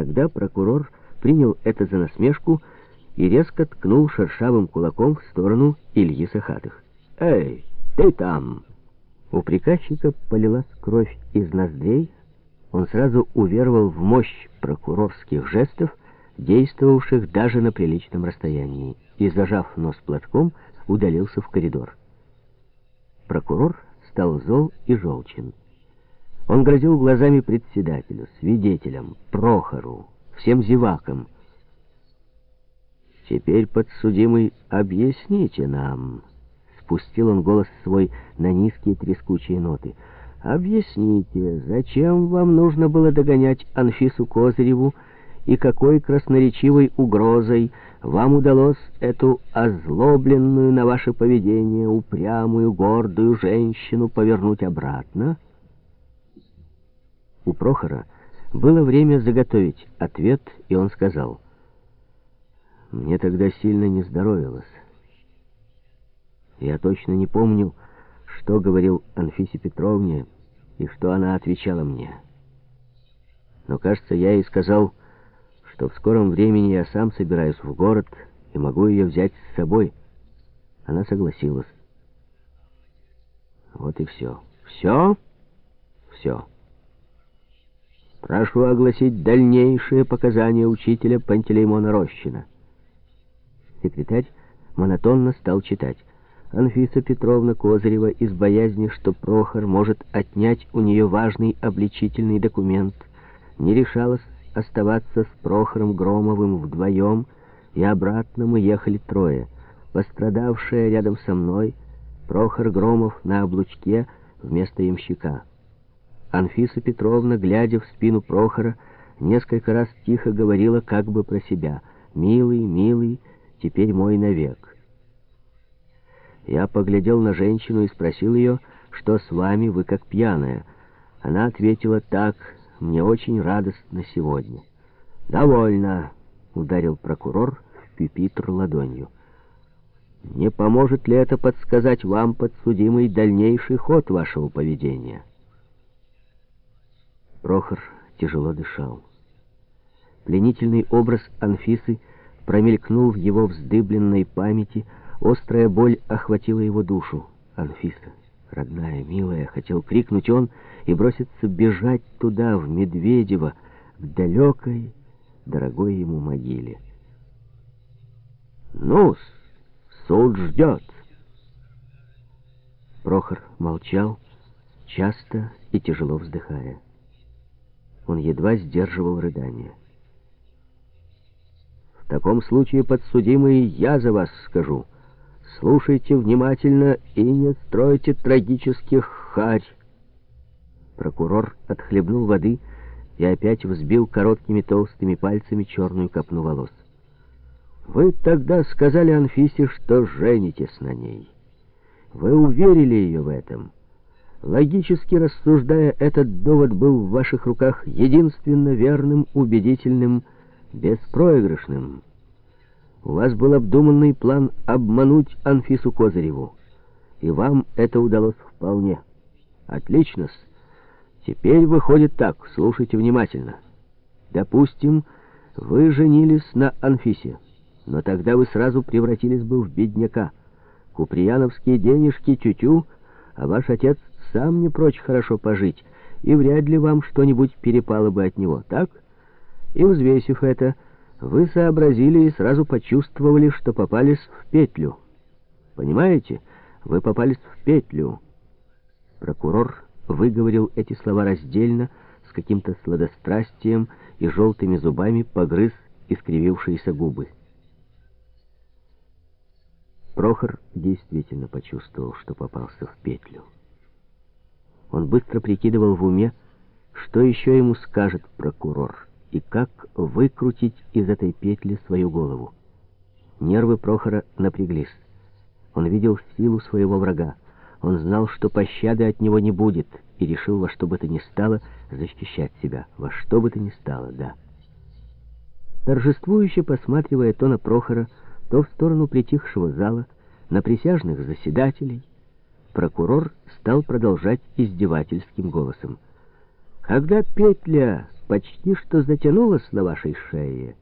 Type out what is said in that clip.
Тогда прокурор принял это за насмешку и резко ткнул шершавым кулаком в сторону Ильи Сахатых. «Эй, ты там!» У приказчика полилась кровь из ноздрей, он сразу уверовал в мощь прокурорских жестов, действовавших даже на приличном расстоянии, и, зажав нос платком, удалился в коридор. Прокурор стал зол и желчен. Он грозил глазами председателю, свидетелям, Прохору, всем зевакам. «Теперь, подсудимый, объясните нам», — спустил он голос свой на низкие трескучие ноты, «объясните, зачем вам нужно было догонять Анфису Козыреву, и какой красноречивой угрозой вам удалось эту озлобленную на ваше поведение, упрямую, гордую женщину повернуть обратно?» Прохора было время заготовить ответ, и он сказал, «Мне тогда сильно не здоровилось. Я точно не помню, что говорил Анфисе Петровне и что она отвечала мне. Но, кажется, я ей сказал, что в скором времени я сам собираюсь в город и могу ее взять с собой. Она согласилась. Вот и все. Все? Все. Прошу огласить дальнейшие показания учителя Пантелеймона Рощина. Секретарь монотонно стал читать. Анфиса Петровна Козырева из боязни, что Прохор может отнять у нее важный обличительный документ, не решалась оставаться с Прохором Громовым вдвоем, и обратно мы ехали трое. Пострадавшая рядом со мной, Прохор Громов на облучке вместо ямщика. Анфиса Петровна, глядя в спину Прохора, несколько раз тихо говорила как бы про себя. «Милый, милый, теперь мой навек». Я поглядел на женщину и спросил ее, что с вами, вы как пьяная. Она ответила так, мне очень радостно сегодня. «Довольно», — ударил прокурор в пюпитр ладонью. «Не поможет ли это подсказать вам, подсудимый, дальнейший ход вашего поведения?» Прохор тяжело дышал. Пленительный образ Анфисы промелькнул в его вздыбленной памяти, острая боль охватила его душу. «Анфиса, родная, милая!» — хотел крикнуть он и броситься бежать туда, в Медведево, к далекой, дорогой ему могиле. ну суд ждет!» Прохор молчал, часто и тяжело вздыхая. Он едва сдерживал рыдание. «В таком случае, подсудимый, я за вас скажу. Слушайте внимательно и не стройте трагических харь». Прокурор отхлебнул воды и опять взбил короткими толстыми пальцами черную копну волос. «Вы тогда сказали Анфисе, что женитесь на ней. Вы уверили ее в этом». Логически рассуждая, этот довод был в ваших руках единственно верным, убедительным, беспроигрышным. У вас был обдуманный план обмануть Анфису Козыреву, и вам это удалось вполне. Отлично. -с. Теперь выходит так, слушайте внимательно. Допустим, вы женились на Анфисе, но тогда вы сразу превратились бы в бедняка. Куприяновские денежки тютю, -тю, а ваш отец сам не прочь хорошо пожить, и вряд ли вам что-нибудь перепало бы от него, так? И взвесив это, вы сообразили и сразу почувствовали, что попались в петлю. Понимаете? Вы попались в петлю. Прокурор выговорил эти слова раздельно, с каким-то сладострастием и желтыми зубами погрыз искривившиеся губы. Прохор действительно почувствовал, что попался в петлю. Он быстро прикидывал в уме, что еще ему скажет прокурор, и как выкрутить из этой петли свою голову. Нервы Прохора напряглись. Он видел силу своего врага. Он знал, что пощады от него не будет, и решил во что бы то ни стало защищать себя. Во что бы то ни стало, да. Торжествующе посматривая то на Прохора, то в сторону притихшего зала, на присяжных заседателей, прокурор стал продолжать издевательским голосом. Когда петля почти что затянулась на вашей шее,